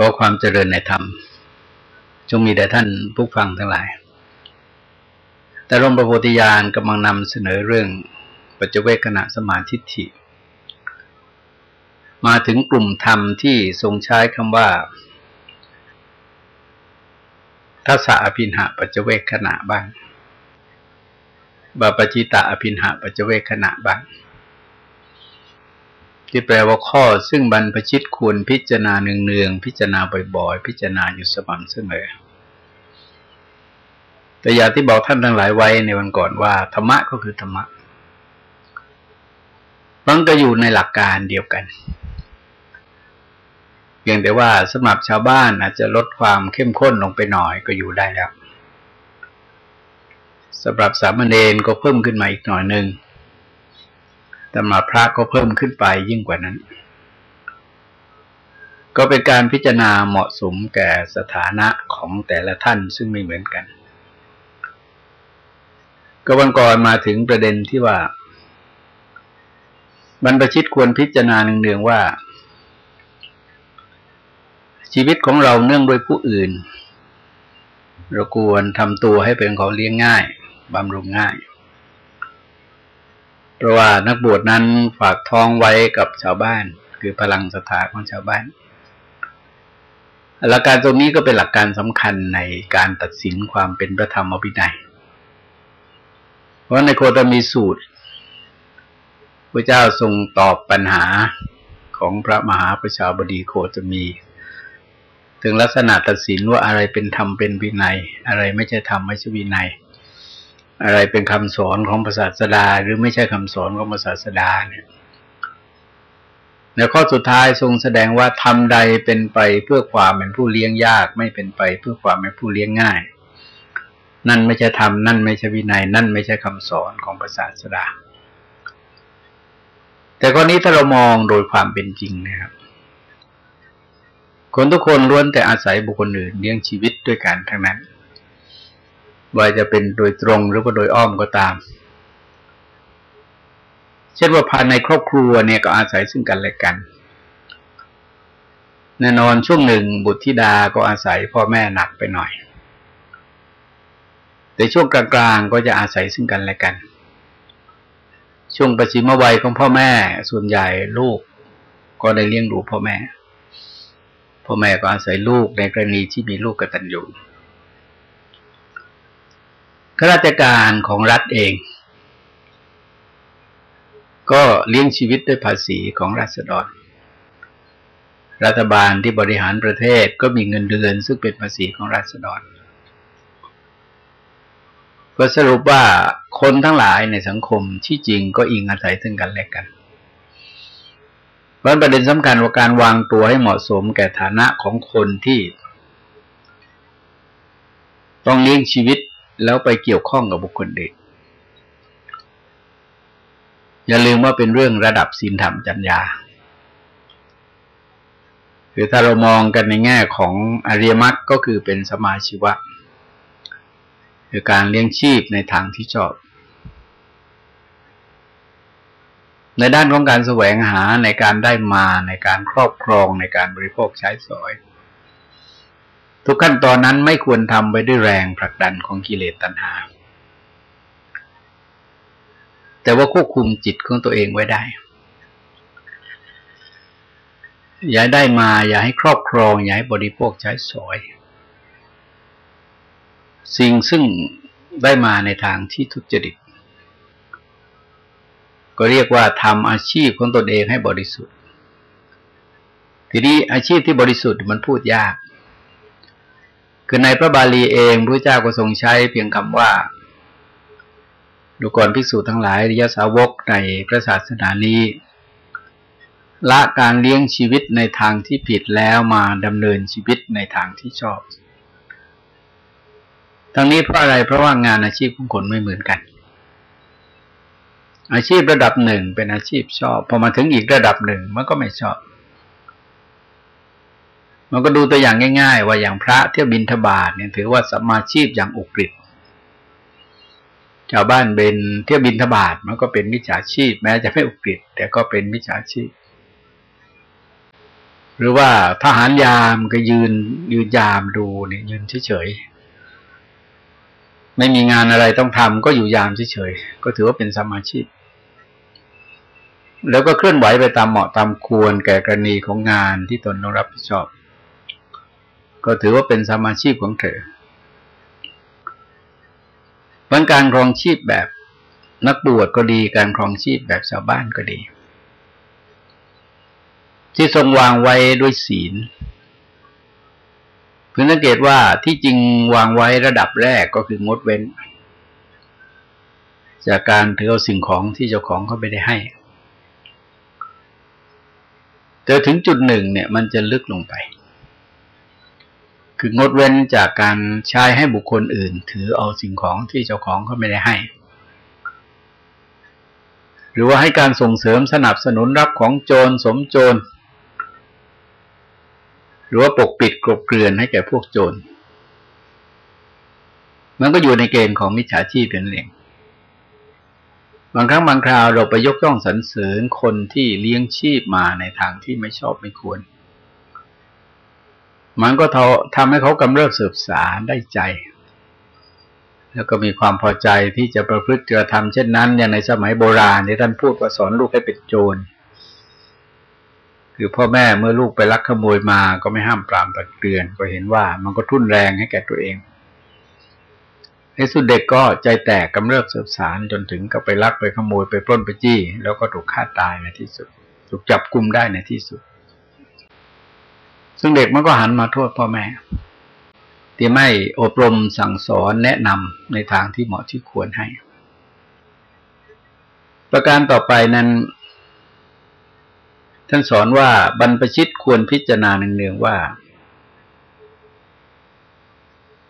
ขอความเจริญในธรรม จงมีแด่ท่านผู้ฟังทั้งหลาย แต่ร่มประโพธิญาณกำลังนำเสนอเรื่องปัจเจเวกขณะสมาธิฐิ มาถึงกลุ่มธรรมที่ทรงใช้คำว่าทัศอภินหะปัจเจเวกขณะบ้างบาปจิตะอภินหะปัจเจเวกขณะบ้าง ที่แปลว่าข้อซึ่งบรรพชิตควรพิจารณาเนืองๆพิจารณาบ่อยๆ พิจารณาอยู่สม่ำเสมอแต่อย่างที่บอกท่านทั้งหลายไว้ในวันก่อนว่าธรรมะก็คือธรรมะมันก็อยู่ในหลักการเดียวกันเพียงแต่ว่าสำหรับชาวบ้านอาจจะลดความเข้มข้นลงไปหน่อยก็อยู่ได้แล้วสำหรับสามเณรก็เพิ่มขึ้นมาอีกหน่อยหนึ่ง แต่มาพระก็เพิ่มขึ้นไปยิ่งกว่านั้น ก็เป็นการพิจารณาเหมาะสมแก่สถานะของแต่ละท่านซึ่งไม่เหมือนกัน ก็วันก่อนมาถึงประเด็นที่ว่า บรรพชิตควรพิจารณาเนืองๆว่า ชีวิตของเราเนื่องโดยผู้อื่นเราควรทำตัวให้เป็นของเลี้ยงง่ายบำรุงง่าย เพราะว่านักบวชนั้นฝากท้องไว้กับชาวบ้าน คือพลังศรัทธาของชาวบ้าน หลักการตรงนี้ก็เป็นหลักการสำคัญในการตัดสินความเป็นพระธรรมวินัยเพราะในโคตมีสูตรพระเจ้าทรงตอบปัญหาของพระมหาประชาบดีโคตมี ถึงลักษณะตัดสินว่าอะไรเป็นธรรมเป็นวินัย อะไรไม่ใช่ธรรมไม่ใช่วินัย อะไรเป็นคำสอนของพระศาสดา หรือไม่ใช่คำสอนของพระศาสดาเนี่ยในข้อสุดท้ายทรงแสดงว่าทำใดเป็นไปเพื่อความเป็นผู้เลี้ยงยาก ไม่เป็นไปเพื่อความเป็นผู้เลี้ยงง่าย นั่นไม่ใช่ธรรมนั่นไม่ใช่วินัย นั่นไม่ใช่คำสอนของพระศาสดา แต่ข้อนี้ถ้าเรามองโดยความเป็นจริงนะครับ คนทุกคนล้วนแต่อาศัยบุคคลอื่นเลี้ยงชีวิตด้วยกันทั้งนั้น ว่าจะเป็นโดยตรงหรือว่าโดยอ้อมก็ตาม เช่นว่าภายในครอบครัวเนี่ยก็อาศัยซึ่งกันและกัน แน่นอนช่วงหนึ่งบุตรธิดาก็อาศัยพ่อแม่หนักไปหน่อย แต่ช่วงกลางๆก็จะอาศัยซึ่งกันและกัน ช่วงประชิมวัยของพ่อแม่ ส่วนใหญ่ลูกก็ได้เลี้ยงดูพ่อแม่ พ่อแม่ก็อาศัยลูกในกรณีที่มีลูกกตัญญู ข้าราชการของรัฐเอง ก็เลี้ยงชีวิตด้วยภาษีของรัษฎร รัฐบาลที่บริหารประเทศก็มีเงินเดือน ซึ่งเป็นภาษีของรัษฎร ก็สรุปว่าคนทั้งหลายในสังคมที่จริงก็อิงอาศัยซึ่งกันและกันเพราะประเด็นสำคัญว่าการวางตัวให้เหมาะสมแก่ฐานะของคนที่ ต้องเลี้ยงชีวิต แล้วไปเกี่ยวข้องกับบุคคลเด็กอย่าลืมว่าเป็นเรื่องระดับศีลธรรมจัญญาคือถ้าเรามองกันในแง่ของอริยมรรคก็คือเป็นสมาชีวะคือการเลี้ยงชีพในทางที่ชอบ ในด้านของการแสวงหาในการได้มาในการครอบครองในการบริโภคใช้สอย ทุกขั้นตอนนั้นไม่ควรทำไปด้วยแรงผลักดันของกิเลสตัณหา แต่ว่าควบคุมจิตของตัวเองไว้ได้ อย่าได้มาอย่าให้ครอบครอง อย่าให้บริโภคใช้สอย สิ่งซึ่งได้มาในทางที่ทุจริต ก็เรียกว่าทำอาชีพของตนเองให้บริสุทธิ์ ทีนี้อาชีพที่บริสุทธิ์มันพูดยาก คือในพระบาลีเองพระเจ้าก็ทรงใช้เพียงคำว่าดูก่อนภิกษุทั้งหลายริยสาวกในพระศาสนานี้ละการเลี้ยงชีวิตในทางที่ผิดแล้วมาดำเนินชีวิตในทางที่ชอบ ทั้งนี้เพราะอะไรเพราะว่างานอาชีพของคนไม่เหมือนกัน อาชีพระดับหนึ่งเป็นอาชีพชอบ พอมาถึงอีกระดับหนึ่งมันก็ไม่ชอบ มันก็ดูตัวอย่างง่าย ๆ ว่าอย่างพระเที่ยวบินทบาทเนี่ยถือว่าสมาชีพอย่างอุกฤษชาวบ้านเป็นเที่ยวบินทบาทมันก็เป็นมิจฉาชีพ แม้จะไม่อุกฤษแต่ก็เป็นมิจฉาชีพ หรือว่าทหารยามก็ยืนยืนยามดูเนี่ยยืนเฉยๆไม่มีงานอะไรต้องทำก็อยู่ยามเฉยๆก็ถือว่าเป็นสมาชิกแล้วก็เคลื่อนไหวไปตามเหมาะตามควรแก่กรณีของงานที่ตนต้องรับผิดชอบ ก็ถือว่าเป็นสมาชิกของเธอบางการครองชีพแบบนักบวชก็ดีการครองชีพแบบชาวบ้านก็ดี ที่ทรงวางไว้ด้วยศีลเพื่อสังเกตว่าที่จริงวางไว้ระดับแรกก็คืองดเว้น จากการถือเอาสิ่งของที่เจ้าของเขาไม่ได้ให้แต่ถึงจุดหนึ่งเนี่ยมันจะลึกลงไป คืองดเว้นจากการใช้ให้บุคคลอื่น ถือเอาสิ่งของที่เจ้าของเขาไม่ได้ให้ หรือว่าให้การส่งเสริมสนับสนุนรับของโจรสมโจร หรือว่าปกปิดกลบเกลื่อนให้แก่พวกโจร มันก็อยู่ในเกณฑ์ของมิจฉาชีพเป็นเองบางครั้งบางคราวเราไปยกย่องสรรเสริญคนที่เลี้ยงชีพมาในทางที่ไม่ชอบไม่ควร มันก็ทำให้เขากำเริบเสบสารได้ใจ แล้วก็มีความพอใจที่จะประพฤติกระทำเช่นนั้น อย่างในสมัยโบราณที่ท่านพูดว่าสอนลูกให้เป็นโจรคือพ่อแม่เมื่อลูกไปลักขโมยมาก็ไม่ห้ามปรามตักเตือน ก็เห็นว่ามันก็ทุ่นแรงให้แก่ตัวเองในสุดเด็กก็ใจแตกกำเริบเสบสารจนถึงกับไปลักไปขโมยไปปล้นไปจี้ แล้วก็ถูกฆ่าตายในที่สุด ถูกจับกุมได้ในที่สุด ซึ่งเด็กมันก็หันมาโทษพ่อแม่ ที่ไม่อบรมสั่งสอนแนะนำในทางที่เหมาะที่ควรให้ ประการต่อไปนั้น ท่านสอนว่าบรรพชิตควรพิจารณาเนืองๆว่า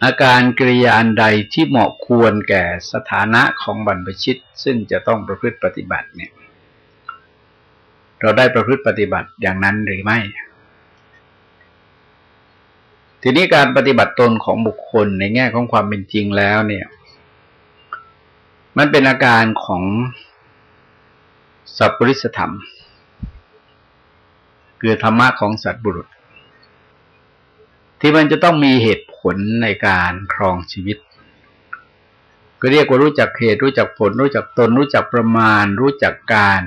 อาการกริยาอันใดที่เหมาะควรแก่สถานะของบรรพชิต ซึ่งจะต้องประพฤติปฏิบัติเนี่ย เราได้ประพฤติปฏิบัติอย่างนั้นหรือไม่ ทีนี้การปฏิบัติตนของบุคคลในแง่ของความเป็นจริงแล้วเนี่ย มันเป็นอาการของสัพปริสธรรม คือธรรมะของสัตว์บุรุษ ที่มันจะต้องมีเหตุผลในการครองชีวิต ก็เรียกว่ารู้จักเหตุรู้จักผล รู้จักตน รู้จักประมาณ รู้จักการ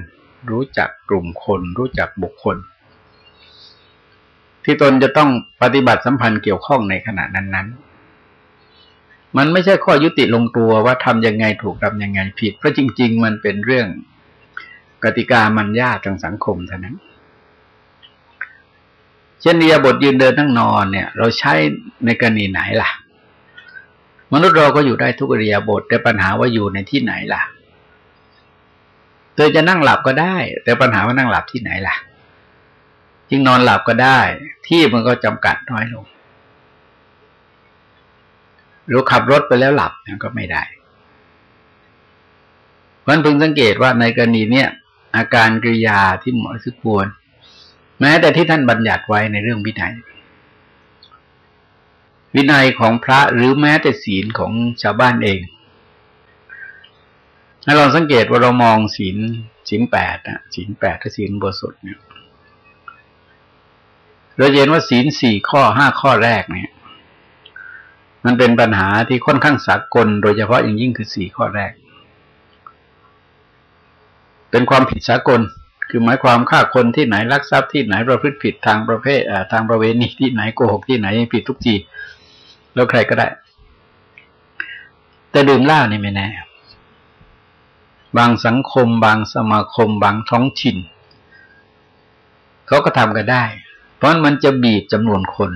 รู้จักกลุ่มคน รู้จักบุคคล ที่ตนจะต้องปฏิบัติสัมพันธ์เกี่ยวข้องในขณะนั้น ๆ มันไม่ใช่ข้อยุติลงตัวว่าทำยังไงถูกทำยังไงผิด เพราะจริง ๆ มันเป็นเรื่องกติกามันยากทางสังคมเท่านั้น เช่นเรียบทยืนเดินนั่งนอนเนี่ย เราใช้ในกรณีไหนล่ะ มนุษย์เราก็อยู่ได้ทุกเรียบทแต่ปัญหาว่าอยู่ในที่ไหนล่ะเธอจะนั่งหลับก็ได้ แต่ปัญหาว่านั่งหลับที่ไหนล่ะ จึงนอนหลับก็ได้ ที่มันก็จำกัดน้อยลงหรือขับรถไปแล้วหลับนี่ยก็ไม่ได้เพราะนั้นพึงสังเกตว่าในกรณีเนี้ยอาการกริยาที่เหมาะสมควร แม้แต่ที่ท่านบัญญัติไว้ในเรื่องวินัย วินัยของพระหรือแม้แต่ศีลของชาวบ้านเองถ้าเราสังเกตว่าเรามองศีลศีลแปดนะศีลแปดถ้าศีลบริสุทธิ์เนี่ย เราเห็นว่าศีลสี่ข้อห้าข้อแรกเนี่ย มันเป็นปัญหาที่ค่อนข้างสากล โดยเฉพาะอย่างยิ่งคือสี่ข้อแรก เป็นความผิดสากล คือหมายความฆ่าคนที่ไหนลักทรัพย์ที่ไหนประพฤติผิดทางประเภททางประเวณีที่ไหนโกหกที่ไหนผิดทุกทีแล้วใครก็ได้ แต่ดื่มเหล้านี่ไม่แน่ บางสังคม บางสมาคม บางท้องถิ่นเขาก็ทำกันได้ เพราะมันจะบีบจำนวนคน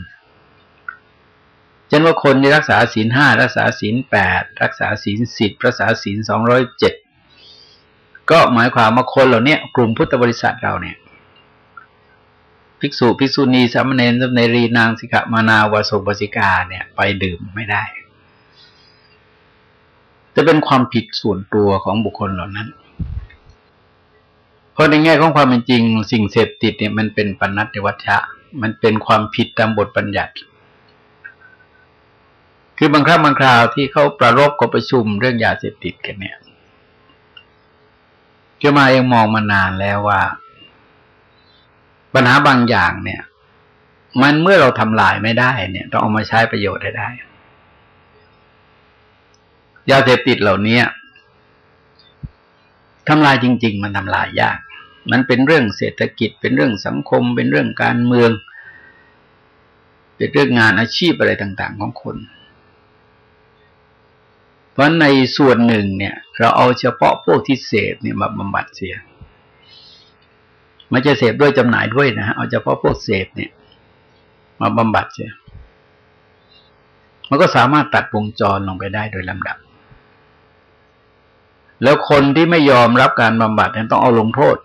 เช่นว่าคนที่รักษาศีลห้ารักษาศีลแปดรักษาศีลสิบรักษาศีลสองร้อยเจ็ดก็หมายความว่าคนเหล่านี้กลุ่มพุทธบริษัทเราเนี่ย ภิกษุภิกษุณีสามเณรสามเณรีนางสิกมานาวาสุปสิกาเนี่ย ไปดื่มไม่ได้ จะเป็นความผิดส่วนตัวของบุคคลเหล่านั้น เพราะในแง่ของความเป็นจริง สิ่งเสพติดเนี่ยมันเป็นปัญญวัชชะ มันเป็นความผิดตามบทบัญญัติ คือบางครั้งบางคราวที่เขาประรบกับประชุมเรื่องยาเสพติดกันเนี่ยจะมาเองมองมานานแล้วว่า ปัญหาบางอย่างเนี่ย มันเมื่อเราทำลายไม่ได้เนี่ยต้องเอามาใช้ประโยชน์ได้ได้ยาเสพติดเหล่านี้ทำลายจริง ๆ มันทำลายยาก มันเป็นเรื่องเศรษฐกิจ เป็นเรื่องสังคม เป็นเรื่องการเมือง เป็นเรื่องงานอาชีพอะไรต่าง ๆ ของคน เพราะในส่วนหนึ่งเนี่ย เราเอาเฉพาะพวกที่เสพเนี่ยมาบำบัดเสียมันจะเสพด้วยจำหน่ายด้วยนะฮะเอาเฉพาะพวกเสพเนี่ย มาบำบัดเสียมันก็สามารถตัดวงจรลงไปได้โดยลำดับ แล้วคนที่ไม่ยอมรับการบำบัดนั้นต้องเอาลงโทษ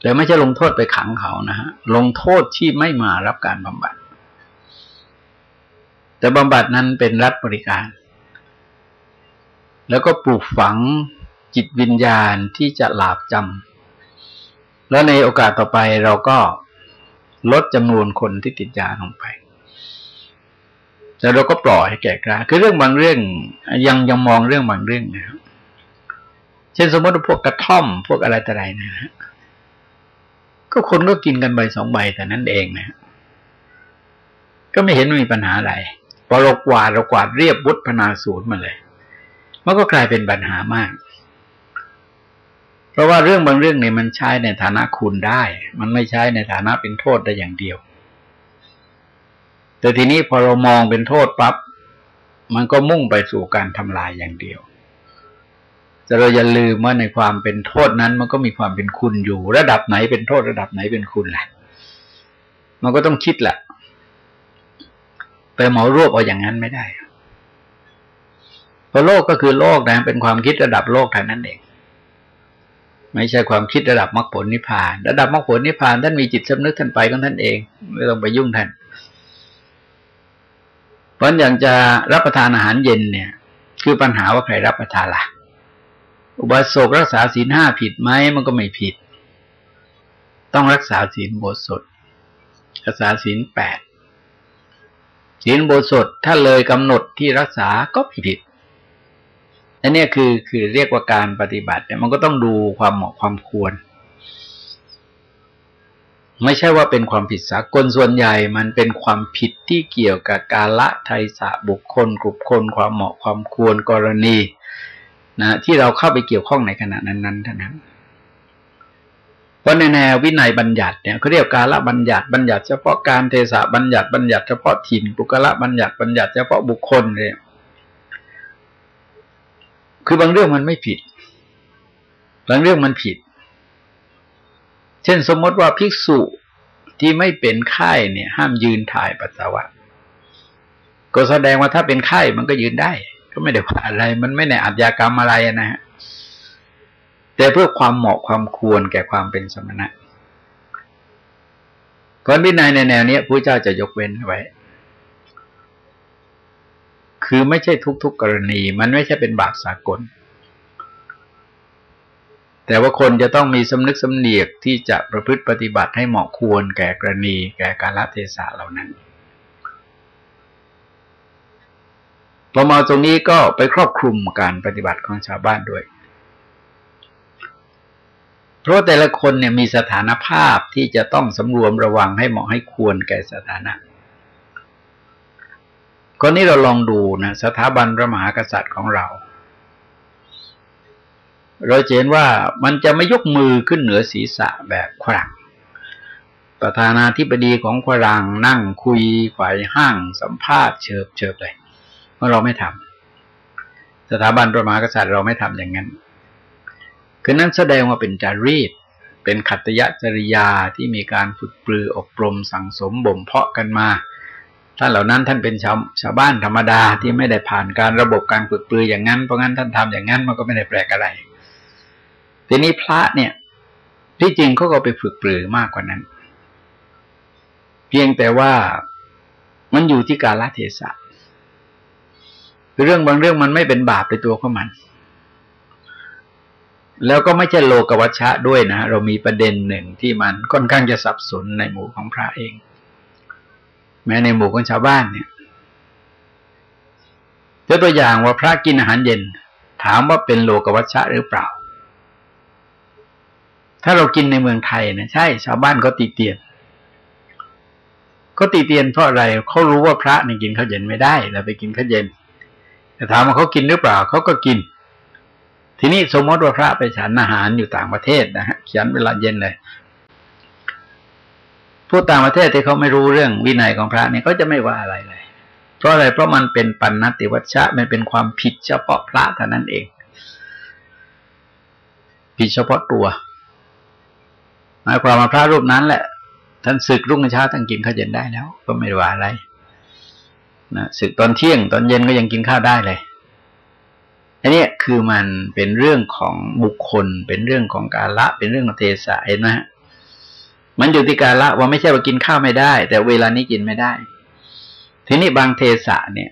แต่ไม่ใช่ลงโทษไปขังเขานะฮะลงโทษที่ไม่มารับการบำบัด แต่บำบัดนั้นเป็นรัฐบริการ แล้วก็ปลูกฝังจิตวิญญาณที่จะหลาบจำแล้วในโอกาสต่อไปเราก็ลดจำนวนคนที่ติดยาลงไปแต่เราก็ปล่อยให้แก่กล้าคือเรื่องบางเรื่องยังยังมองเรื่องบางเรื่องนะครับ เช่นสมมติพวกกระท่อม พวกอะไรต่ออะไรนะฮะ ก็คนก็กินกันใบสองใบแต่นั้นเองนะก็ไม่เห็นมีปัญหาอะไรพอเรากวาดเรากวาดเรียบวุฒพนาสูตรมาเลย มันก็กลายเป็นปัญหามาก เพราะว่าเรื่องบางเรื่องเนี่ยมันใช้ในฐานะคุณได้ มันไม่ใช้ในฐานะเป็นโทษได้อย่างเดียว แต่ทีนี้พอเรามองเป็นโทษปับ๊บมันก็มุ่งไปสู่การทำลายอย่างเดียว แต่เราอย่าลืมว่าในความเป็นโทษนั้น มันก็มีความเป็นคุณอยู่ ระดับไหนเป็นโทษระดับไหนเป็นคุณแหละ มันก็ต้องคิดแหละไปเหมารวบเอาอย่างนั้นไม่ได้เพราะโลกก็คือโลกนะเป็นความคิดระดับโลกเท่านั้นเองไม่ใช่ความคิดระดับมรรคผลนิพพาน ระดับมรรคผลนิพพานท่านมีจิตสำนึกท่านไปของท่านเอง ไม่ต้องไปยุ่งท่านเพราะอย่างจะรับประทานอาหารเย็นเนี่ย คือปัญหาว่าใครรับประทานละ่ะ อุบาสกรักษาศีลห้าผิดไหมมันก็ไม่ผิด ต้องรักษาศีลโบสถรักษาศีลแปดศีลโบสถถ้าเลยกำหนดที่รักษาก็ผิดอันนี้คือคือเรียกว่าการปฏิบัติเนี่ยมันก็ต้องดูความเหมาะความควร ไม่ใช่ว่าเป็นความผิดสากลส่วนใหญ่ มันเป็นความผิดที่เกี่ยวกับกาละไทสะบุคคลกลุ่มคนความเหมาะความควรกรณี นะที่เราเข้าไปเกี่ยวข้องในขณะนั้นๆเท่านั้นเพราะในแนววินัยบัญญัติเนี่ยเขาเรียกกาละบัญญัติบัญญัติเฉพาะการเทศะบัญญัติบัญญัติเฉพาะถิ่นปุกละบัญญัติบัญญัติเฉพาะบุคคลเนี่ยคือบางเรื่องมันไม่ผิด บางเรื่องมันผิด เช่นสมมติว่าภิกษุที่ไม่เป็นไข้เนี่ย ห้ามยืนถ่ายปัสสาวะ ก็แสดงว่าถ้าเป็นไข้มันก็ยืนได้ ก็ไม่ได้ว่าอะไร มันไม่ได้อัจยากรรมอะไรนะฮะแต่เพื่อความเหมาะความควรแก่ความเป็นสมณะเพราะวินัยในแนวนี้พระเจ้าจะยกเว้นไว้ คือไม่ใช่ทุกๆกกรณี มันไม่ใช่เป็นบาปสากล แต่ว่าคนจะต้องมีสำนึกสำเนียกที่จะประพฤติปฏิบัติให้เหมาะควรแก่กรณี แก่กาลเทศะเหล่านั้น พอมาตรงนี้ก็ไปครอบคลุมการปฏิบัติของชาวบ้านด้วย เพราะแต่ละคนเนี่ยมีสถานภาพที่จะต้องสำรวมระวังให้เหมาะให้ควรแก่สถานะก็นี้เราลองดูนะสถาบันพระมหากษัตริย์ของเรา เราเห็นว่ามันจะไม่ยกมือขึ้นเหนือศีรษะแบบขรังประธานาธิบดีของขรังนั่งคุยฝ่ายห้างสัมภาษณ์เชิบเชิบเลย เพราะเราไม่ทำสถาบันประมากษัตริย์เราไม่ทำอย่างนั้น คือนั้นแสดงว่าเป็นจารีต เป็นขัตยจริยาที่มีการฝึกปลืออบรมสั่งสมบ่มเพาะกันมาท่านเหล่านั้นท่านเป็นชาวชาวบ้านธรรมดาที่ไม่ได้ผ่านการระบบการฝึกปลืออย่างนั้นเพราะงั้นท่านทำอย่างนั้นมันก็ไม่ได้แปลกอะไร ทีนี้พระเนี่ย ที่จริงเขาก็ไปฝึกปรือมากกว่านั้น เพียงแต่ว่ามันอยู่ที่การละเทศะ คือเรื่องบางเรื่องมันไม่เป็นบาปในตัวของมัน แล้วก็ไม่ใช่โลกวัชชะด้วยนะ เรามีประเด็นหนึ่งที่มันค่อนข้างจะสับสนในหมู่ของพระเอง แม้ในหมู่ของชาวบ้านเนี่ยยกตัวอย่างว่าพระกินอาหารเย็น ถามว่าเป็นโลกวัชชะหรือเปล่า ถ้าเรากินในเมืองไทยนะใช่ ชาวบ้านก็ติเตียนก็ตีเตียนเพราะอะไรเขารู้ว่าพระนี่กินข้าวเย็นไม่ได้เราไปกินข้าวเย็น แต่ถามว่าเขากินหรือเปล่าเขาก็กิน ทีนี้สมมติว่าพระไปฉันอาหารอยู่ต่างประเทศนะฮะฉันเวลาเย็นเลยผู้ต่างประเทศที่เขาไม่รู้เรื่องวินัยของพระเนี่ยก็จะไม่ว่าอะไรเลย เพราะอะไรเพราะมันเป็นปัญนติวัชชะมันเป็นความผิดเฉพาะพระเท่านั้นเอง ผิดเฉพาะตัวหมายความว่าพระรูปนั้นแหละท่านศึกรุ่งเช้าท่านกินข้าวเย็นได้แล้ว ก็ไม่ว่าอะไร นะศึกตอนเที่ยง ตอนเย็นก็ยังกินข้าวได้เลยอันนี้คือมันเป็นเรื่องของบุคคล เป็นเรื่องของกาละ เป็นเรื่องของเทศะเห็นไหมมันอยู่ที่กาละว่าไม่ใช่ว่ากินข้าวไม่ได้ แต่เวลานี้กินไม่ได้ ทีนี้บางเทศะเนี่ย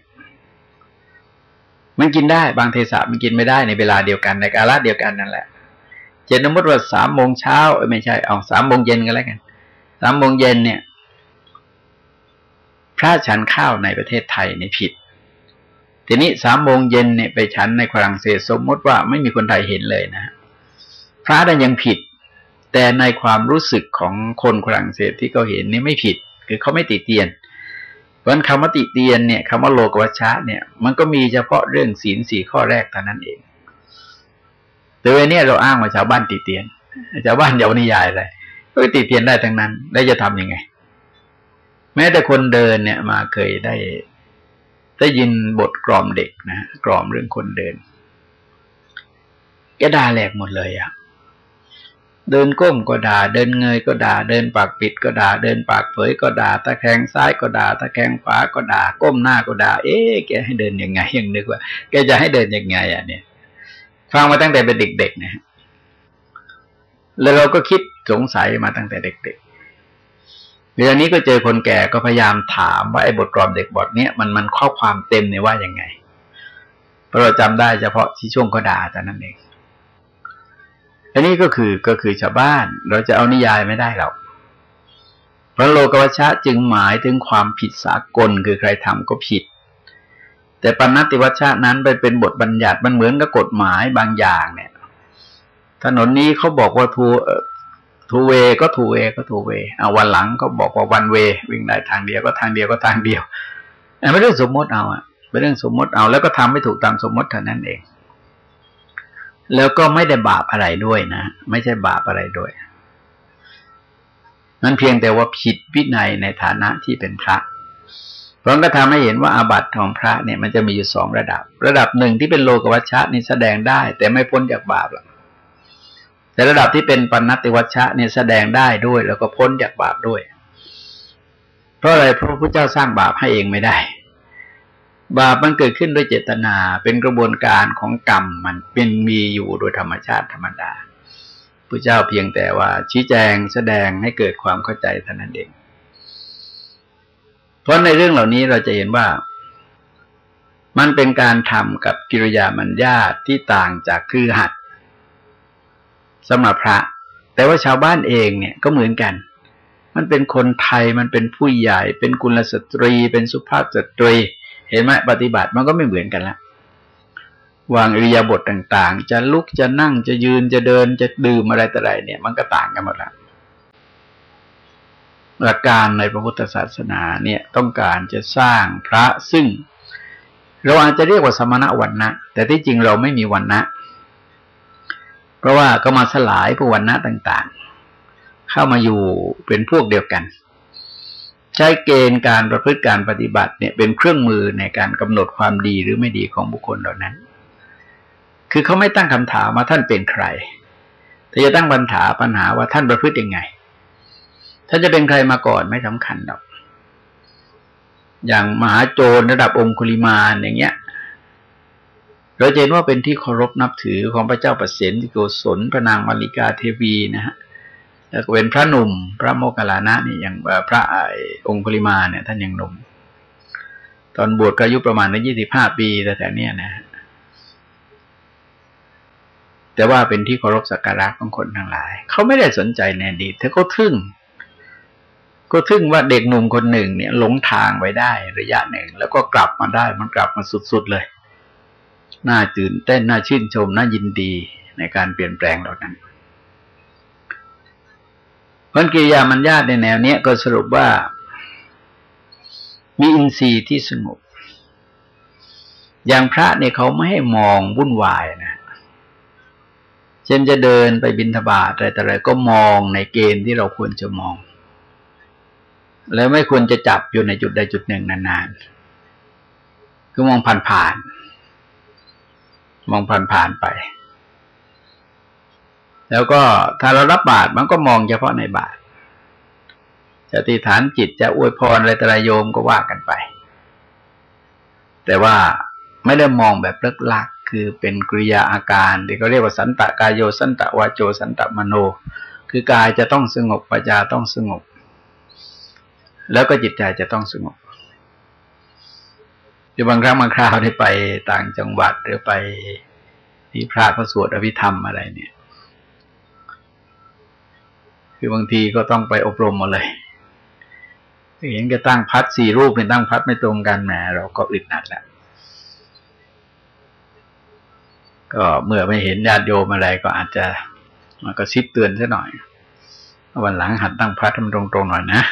มันกินได้บางเทศะมันกินไม่ได้ในเวลาเดียวกันในกาละเดียวกันนั่นแหละเจ็ดนมติว่าสามโมงเช้าไม่ใช่เอาสามโมงเย็นกันแล้วกันสามโมงเย็นเนี่ย พระฉันข้าวในประเทศไทยในผิด ทีนี้สามโมงเย็นเนี่ยไปฉันในฝรั่งเศสสมมติว่าไม่มีคนไทยเห็นเลยนะ พระนั้นยังผิด แต่ในความรู้สึกของคนฝรั่งเศสที่เขาเห็นนี่ไม่ผิด คือเขาไม่ติเตียนเพราะคำว่าติเตียนเนี่ยคำว่าโลกวัชชะเนี่ย มันก็มีเฉพาะเรื่องศีลสี่ข้อแรกเท่านั้นเอง แต่เวนี้เราอ้างว่าชาวบ้านติเตียนชาวบ้านเยาวนิยายอะไรก็ติเตียนได้ทั้งนั้น แล้วจะทํำยังไง แม้แต่คนเดินเนี่ยมาเคยได้ได้ยินบทกรอมเด็กนะกรอมเรื่องคนเดินแกด่าแหลกหมดเลยอะ่ะ เดินก้มก็ด่า เดินเงยก็ด่า เดินปากปิดก็ด่า เดินปากเผยก็ด่า ตะแคงซ้ายก็ด่า ตะแคงขวาก็ด่า ก้มหน้าก็ด่า เอ๊ะแกให้เดินยังไงยังนึกว่า แกจะให้เดินยังไงอะ เนี่ย ฟังมาตั้งแต่เป็นเด็กๆนะแล้วเราก็คิดสงสัยมาตั้งแต่เด็ก เรื่องนี้ก็เจอคนแก่ก็พยายามถามว่าไอ้บทกลอนเด็กบทเนี้ยมันมันข้อความเต็มเนี่ยว่ายังไงเพราะเราจำได้เฉพาะที่ช่วงก็ด่าแต่นั้นเองอันนี้ก็คือก็คือชาวบ้านเราจะเอานิยายไม่ได้หรอกพระโลกวัชชะจึงหมายถึงความผิดสากลคือใครทำก็ผิด แต่ปณติวัชชะนั้นไปเป็นบทบัญญัติมันเหมือนกับกฎหมายบางอย่างเนี่ย ถนนนี้เขาบอกว่าทู ทูเวก็ทูเวก็ทูเวเอาวันหลังเขาบอกว่าวันเววิ่งได้ทางเดียวก็ทางเดียวก็ทางเดียวอันไม่เรื่องสมมติเอาอะเป็นเรื่องสมมติเอาแล้วก็ทำไม่ถูกตามสมมติเท่านั้นเอง แล้วก็ไม่ได้บาปอะไรด้วยนะไม่ใช่บาปอะไรด้วยมันเพียงแต่ว่าผิดวินัยในฐานะที่เป็นพระเพราะก็ทำให้เห็นว่าอาบัติของพระเนี่ยมันจะมีอยู่สองระดับ ระดับหนึ่งที่เป็นโลกวัชชะนี่แสดงได้ แต่ไม่พ้นจากบาปหรอก แต่ระดับที่เป็นปัณติวัชชะเนี่ยแสดงได้ด้วย แล้วก็พ้นจากบาปด้วย เพราะอะไรเพราะพระเจ้าสร้างบาปให้เองไม่ได้ บาปมันเกิดขึ้นด้วยเจตนาเป็นกระบวนการของกรรมมันเป็นมีอยู่โดยธรรมชาติธรรมดาพระเจ้าเพียงแต่ว่า ชี้แจงแสดงให้เกิดความเข้าใจเท่านั้นเอง เพราะในเรื่องเหล่านี้เราจะเห็นว่ามันเป็นการทำกับกิริยามัญญาที่ต่างจากคือหัด สมพระ แต่ว่าชาวบ้านเองเนี่ยก็เหมือนกัน มันเป็นคนไทยมันเป็นผู้ใหญ่ เป็นกุลสตรี เป็นสุภาพสตรี เห็นไหมปฏิบัติมันก็ไม่เหมือนกันละวางอริยาบทต่าง ๆ จะลุกจะนั่งจะยืนจะเดินจะดื่มอะไรต่ออะไรเนี่ย มันก็ต่างกันหมดละหลักการในพระพุทธศาสนาเนี่ยต้องการจะสร้างพระซึ่ง เราอาจจะเรียกว่าสมณะวันนะแต่ที่จริงเราไม่มีวันนะ เพราะว่าก็มาสลายพวกวันนะต่างๆ เข้ามาอยู่เป็นพวกเดียวกัน ใช้เกณฑ์การประพฤติการปฏิบัติเนี่ยเป็นเครื่องมือในการกำหนดความดีหรือไม่ดีของบุคคลเหล่านั้น คือเขาไม่ตั้งคำถามว่าท่านเป็นใคร แต่จะตั้งปัญหาปัญหาว่าท่านประพฤติยังไงถ้านจะเป็นใครมาก่อนไม่สำคัญหรอกอย่างมหาโจรระดับองคุลิมานอย่างเงี้ย เราเห็นว่าเป็นที่เคารพนับถือของพระเจ้าประสิทธิโกศลพระนางมาริกาเทวีนะฮะแล้วก็เป็นพระหนุ่ม พระโมคคัลลานะนี่อย่างพระองคุลิมาเนี่ยท่านยังหนุ่ม ตอนบวชก็อายุประมาณยี่สิบห้าปีแต่แต่เนี้ยนะ แต่ว่าเป็นที่เคารพสักการะของคนทั้งหลาย เขาไม่ได้สนใจในอดีตแต่ก็ทึ่ง ก็ทึ่งว่าเด็กหนุ่มคนหนึ่งเนี่ยหลงทางไว้ได้ระยะหนึ่ง แล้วก็กลับมาได้มันกลับมาสุดๆเลย น่าตื่นเต้น น่าชื่นชม น่ายินดีในการเปลี่ยนแปลงเหล่านั้นพันกิริยามันญาตในแนวเนี้ยก็สรุปว่า มีอินทรีย์ที่สงบ อย่างพระเนี่ยเขาไม่ให้มองวุ่นวายนะเช่นจะเดินไปบินทบาทอะไรแต่อะไรก็มองในเกณฑ์ที่เราควรจะมอง แล้วไม่ควรจะจับอยู่ในจุดใดจุดหนึ่งนานๆ คือมองผ่านๆ มองผ่านๆไป แล้วก็ถ้าเรารับบาตรมันก็มองเฉพาะในบาตรจะติฐานจิตจะอวยพรอะไรตรโยมก็ว่ากันไป แต่ว่าไม่ได้มองแบบเลิกลักคือเป็นกริยาอาการที่เขาเรียกว่าสันตะกายโยสันตะวาโจสันตะมโน คือกายจะต้องสงบปัญญาต้องสงบ แล้วก็จิตใจจะต้องสงบ หรือบางครั้งบางคราวได้ไปต่างจังหวัดหรือไปที่พระเขาสวดอภิธรรมอะไรเนี่ย คือบางทีก็ต้องไปอบรมมาเลยเห็นแกตั้งพัดสี่รูปเป็นตั้งพัดไม่ตรงกันแหมเราก็อึดอัดแล้วก็เมื่อไม่เห็นญาติโยมอะไรก็อาจจะมันก็ซิบเตือนซะหน่อย วันหลังหัดตั้งพัดมันตรงๆหน่อยนะ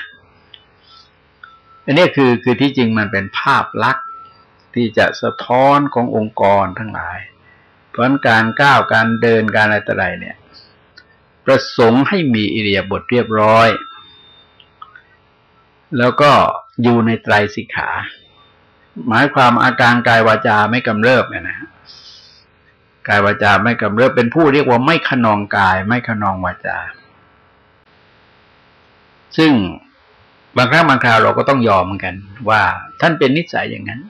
อันนี้คือคือที่จริงมันเป็นภาพลักษณ ที่จะสะท้อนขององค์กรทั้งหลาย เพราะการก้าวการเดินการอะไรต่ออะไรเนี่ย ประสงค์ให้มีอิริยาบถเรียบร้อย แล้วก็อยู่ในไตรสิกขา หมายความอาการกายวาจาไม่กำเริบเนี่ยนะกายวาจาไม่กำเริบเป็นผู้เรียกว่าไม่ขนองกายไม่ขนองวาจา ซึ่งบางครั้งบางคราวเราก็ต้องยอมเหมือนกัน ว่าท่านเป็นนิสัยอย่างนั้น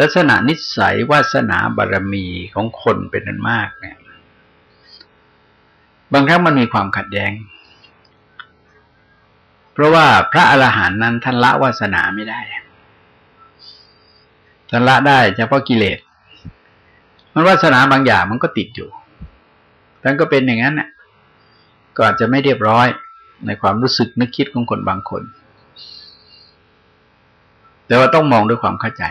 ลักษณะนิสัยวาสนาบารมีของคนเป็นนันมากเนี่ย บางครั้งมันมีความขัดแย้ง เพราะว่าพระอรหันต์นั้นท่านละวาสนาไม่ได้ท่านละได้เฉพาะกิเลส มันวาสนาบางอย่างมันก็ติดอยู่ท่านก็เป็นอย่างนั้นน่ะ ก็อาจจะไม่เรียบร้อยในความรู้สึกนึกคิดของคนบางคน แต่ว่าต้องมองด้วยความเข้าใจ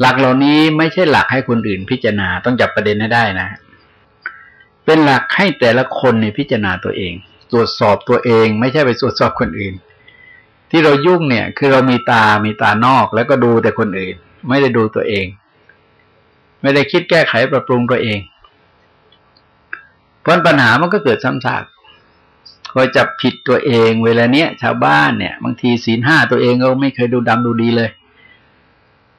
หลักเหล่านี้ไม่ใช่หลักให้คนอื่นพิจารณาต้องจับประเด็นให้ได้นะ เป็นหลักให้แต่ละคนในพิจารณาตัวเอง ตรวจสอบตัวเอง ไม่ใช่ไปตรวจสอบคนอื่น ที่เรายุ่งเนี่ย คือเรามีตา มีตานอก แล้วก็ดูแต่คนอื่น ไม่ได้ดูตัวเอง ไม่ได้คิดแก้ไขปรับปรุงตัวเอง เพราะปัญหามันก็เกิดซ้ำซากคอยจับผิดตัวเอง เวลาเนี้ยชาวบ้านเนี่ย บางทีศีลห้าตัวเองก็ไม่เคยดูดำดูดีเลย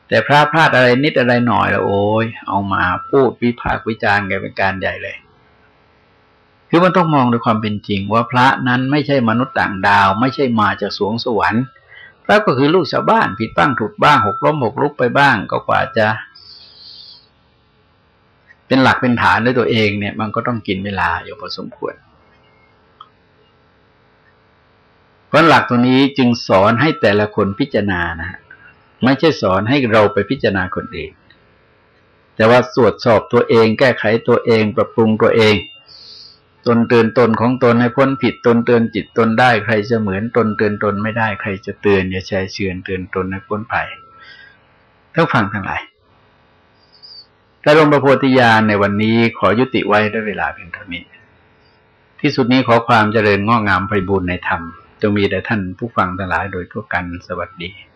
แต่พระพลาดอะไรนิดอะไรหน่อยแล้วโอ้ยเอามาพูดวิพากษ์วิจารณ์กันเป็นการใหญ่เลย คือมันต้องมองด้วยความเป็นจริง ว่าพระนั้นไม่ใช่มนุษย์ต่างดาว ไม่ใช่มาจากสวงสวรรค์ พระก็คือลูกชาวบ้านผิดบ้างถูกบ้างหกล้มหกลุกไปบ้างก็กว่าจะ เป็นหลักเป็นฐานด้วยตัวเองเนี่ย มันก็ต้องกินเวลาอยู่พอสมควรเพราะหลักตัวนี้จึงสอนให้แต่ละคนพิจารณานะฮะ ไม่ใช่สอนให้เราไปพิจารณาคนอื่นแต่ว่าตรวจสอบตัวเองแก้ไขตัวเองปรับปรุงตัวเอง ตนเตือนตนของตนให้พ้นผิดตนเตือนจิตตนได้ใครจะเหมือนตนเตือนตนไม่ได้ใครจะเตือนอย่าใช้เชือนเตือนตนให้พ้นภัยท่านฟังทั้งหลายแต่ลงประโพธิญาณในวันนี้ขอยุติไว้ด้วยเวลาเพียงเท่านี้ ที่สุดนี้ขอความเจริญงอกงามไปบุญในธรรมจงมีแด่ท่านผู้ฟังทั้งหลายโดยทั่วกันสวัสดี